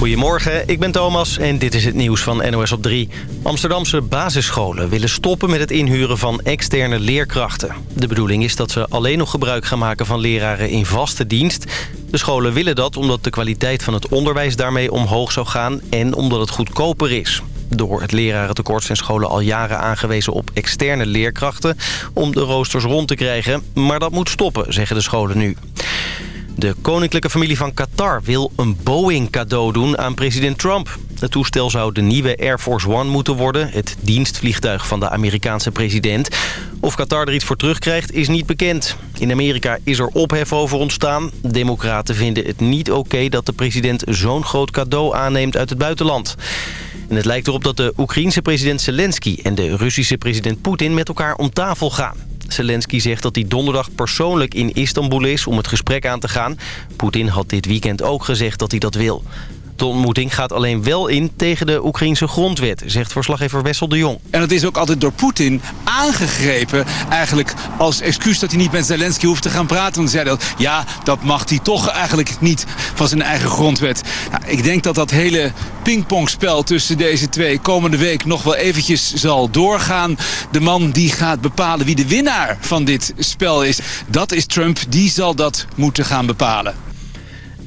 Goedemorgen, ik ben Thomas en dit is het nieuws van NOS op 3. Amsterdamse basisscholen willen stoppen met het inhuren van externe leerkrachten. De bedoeling is dat ze alleen nog gebruik gaan maken van leraren in vaste dienst. De scholen willen dat omdat de kwaliteit van het onderwijs daarmee omhoog zou gaan... en omdat het goedkoper is. Door het lerarentekort zijn scholen al jaren aangewezen op externe leerkrachten... om de roosters rond te krijgen. Maar dat moet stoppen, zeggen de scholen nu. De koninklijke familie van Qatar wil een Boeing cadeau doen aan president Trump. Het toestel zou de nieuwe Air Force One moeten worden, het dienstvliegtuig van de Amerikaanse president. Of Qatar er iets voor terugkrijgt is niet bekend. In Amerika is er ophef over ontstaan. Democraten vinden het niet oké dat de president zo'n groot cadeau aanneemt uit het buitenland. En het lijkt erop dat de Oekraïense president Zelensky en de Russische president Poetin met elkaar om tafel gaan. Zelensky zegt dat hij donderdag persoonlijk in Istanbul is om het gesprek aan te gaan. Poetin had dit weekend ook gezegd dat hij dat wil. De ontmoeting gaat alleen wel in tegen de Oekraïnse grondwet, zegt verslaggever Wessel de Jong. En dat is ook altijd door Poetin aangegrepen, eigenlijk als excuus dat hij niet met Zelensky hoeft te gaan praten. Want hij zei dat, ja, dat mag hij toch eigenlijk niet van zijn eigen grondwet. Nou, ik denk dat dat hele pingpongspel tussen deze twee komende week nog wel eventjes zal doorgaan. De man die gaat bepalen wie de winnaar van dit spel is, dat is Trump. Die zal dat moeten gaan bepalen.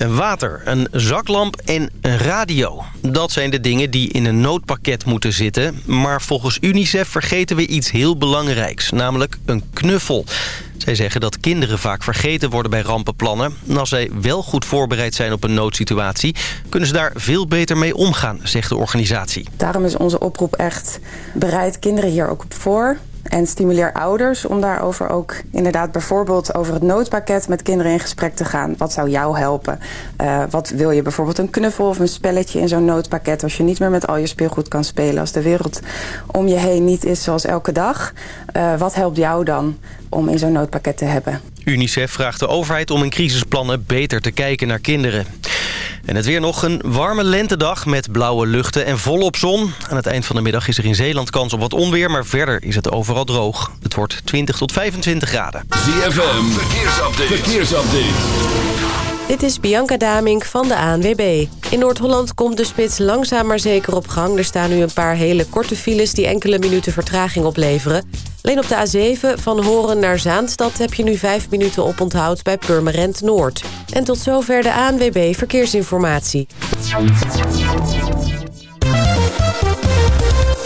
Water, een zaklamp en een radio. Dat zijn de dingen die in een noodpakket moeten zitten. Maar volgens UNICEF vergeten we iets heel belangrijks, namelijk een knuffel. Zij zeggen dat kinderen vaak vergeten worden bij rampenplannen. En als zij wel goed voorbereid zijn op een noodsituatie... kunnen ze daar veel beter mee omgaan, zegt de organisatie. Daarom is onze oproep echt bereid kinderen hier ook op voor... En stimuleer ouders om daarover ook inderdaad bijvoorbeeld over het noodpakket met kinderen in gesprek te gaan. Wat zou jou helpen? Uh, wat wil je bijvoorbeeld een knuffel of een spelletje in zo'n noodpakket als je niet meer met al je speelgoed kan spelen. Als de wereld om je heen niet is zoals elke dag. Uh, wat helpt jou dan om in zo'n noodpakket te hebben? UNICEF vraagt de overheid om in crisisplannen beter te kijken naar kinderen. En het weer nog een warme lentedag met blauwe luchten en volop zon. Aan het eind van de middag is er in Zeeland kans op wat onweer... maar verder is het overal droog. Het wordt 20 tot 25 graden. ZFM, verkeersupdate. verkeersupdate. Dit is Bianca Damink van de ANWB. In Noord-Holland komt de spits langzaam maar zeker op gang. Er staan nu een paar hele korte files die enkele minuten vertraging opleveren. Alleen op de A7 van Horen naar Zaanstad heb je nu 5 minuten op onthoud bij Purmerend Noord. En tot zover de ANWB Verkeersinformatie.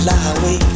fly away.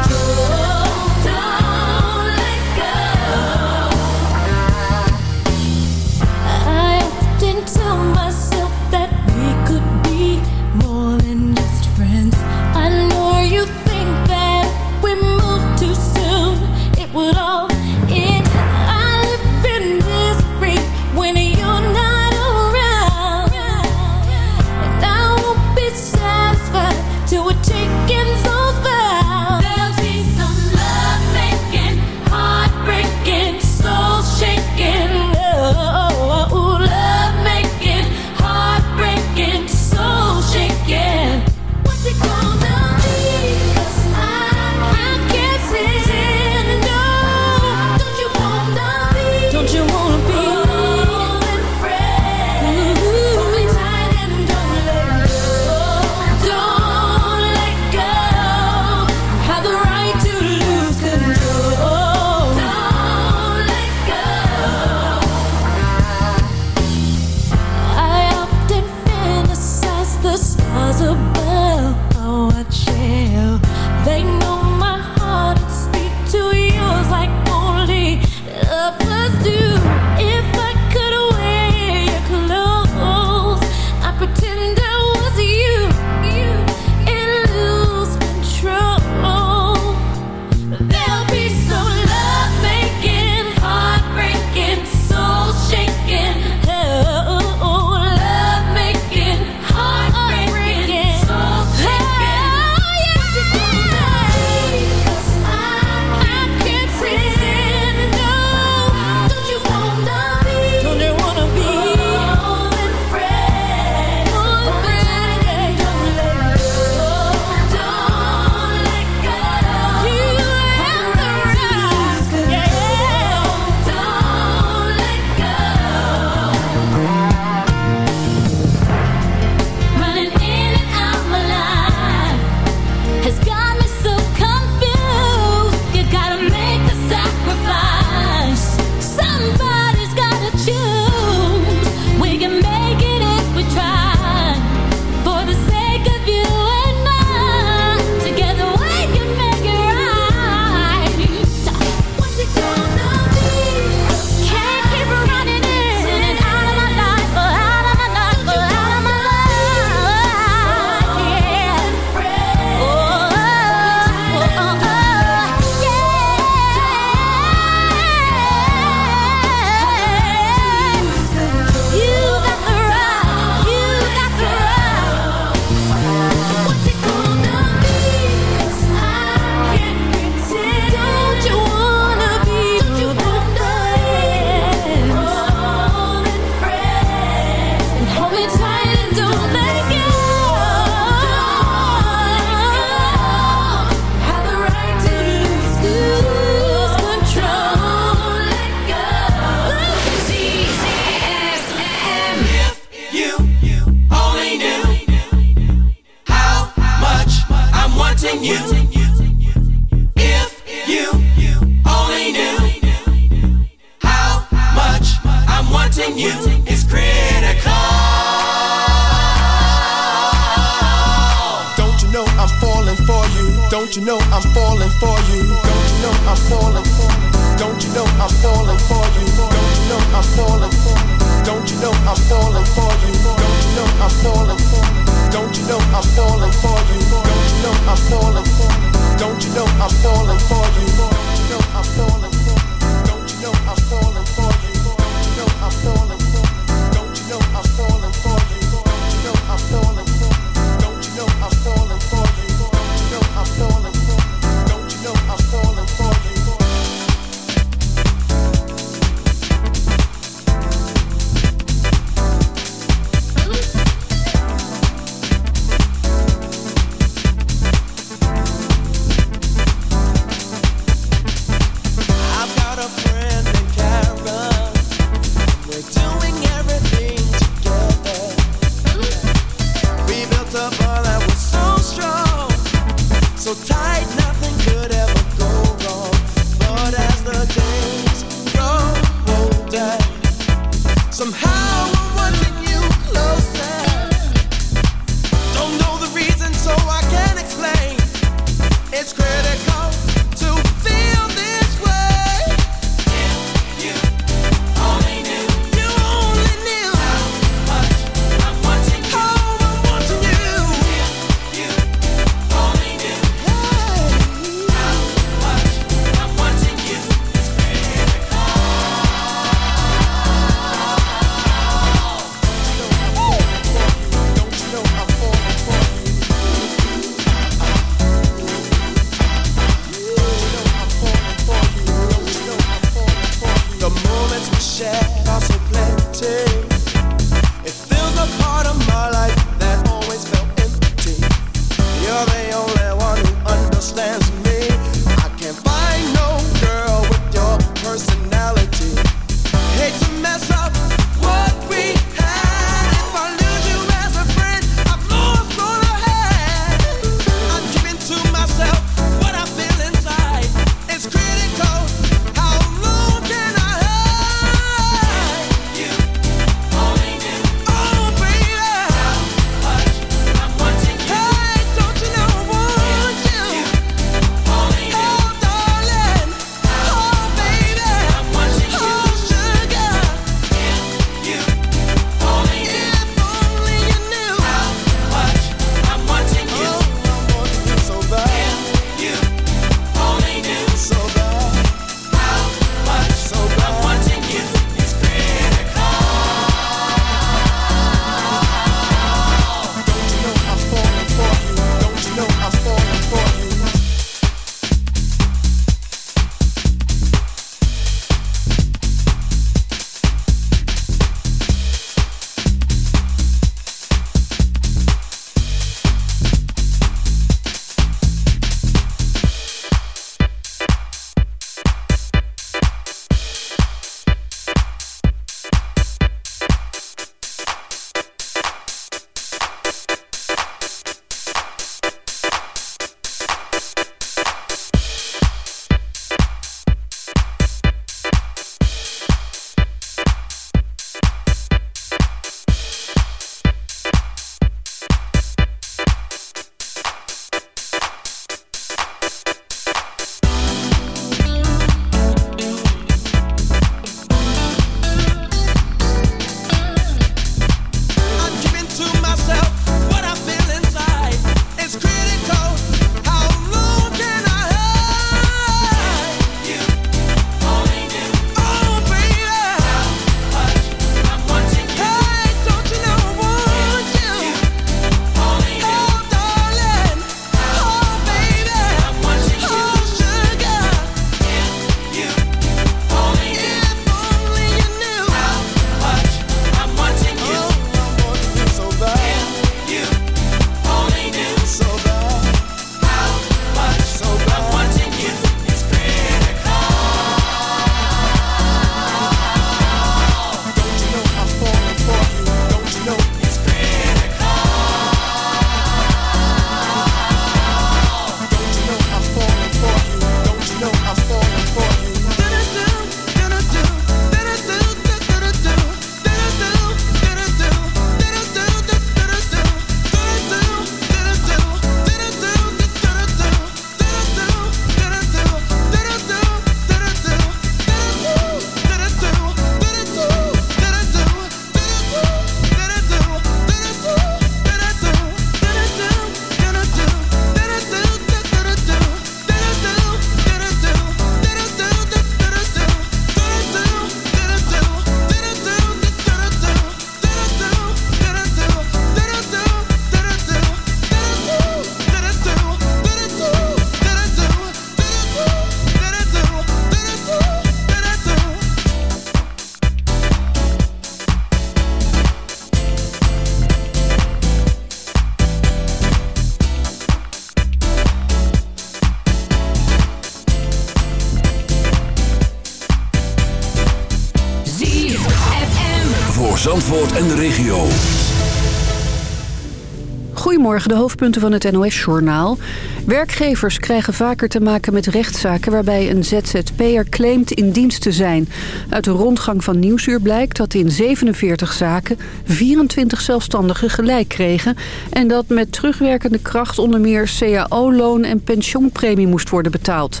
De hoofdpunten van het NOS-journaal. Werkgevers krijgen vaker te maken met rechtszaken... waarbij een ZZP'er claimt in dienst te zijn. Uit de rondgang van Nieuwsuur blijkt dat in 47 zaken... 24 zelfstandigen gelijk kregen... en dat met terugwerkende kracht onder meer cao-loon en pensioenpremie moest worden betaald.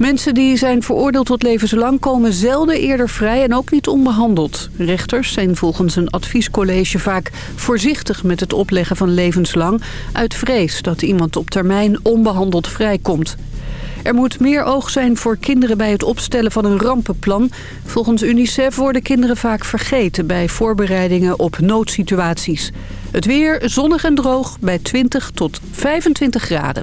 Mensen die zijn veroordeeld tot levenslang komen zelden eerder vrij en ook niet onbehandeld. Rechters zijn volgens een adviescollege vaak voorzichtig met het opleggen van levenslang... uit vrees dat iemand op termijn onbehandeld vrijkomt. Er moet meer oog zijn voor kinderen bij het opstellen van een rampenplan. Volgens UNICEF worden kinderen vaak vergeten bij voorbereidingen op noodsituaties. Het weer zonnig en droog bij 20 tot 25 graden.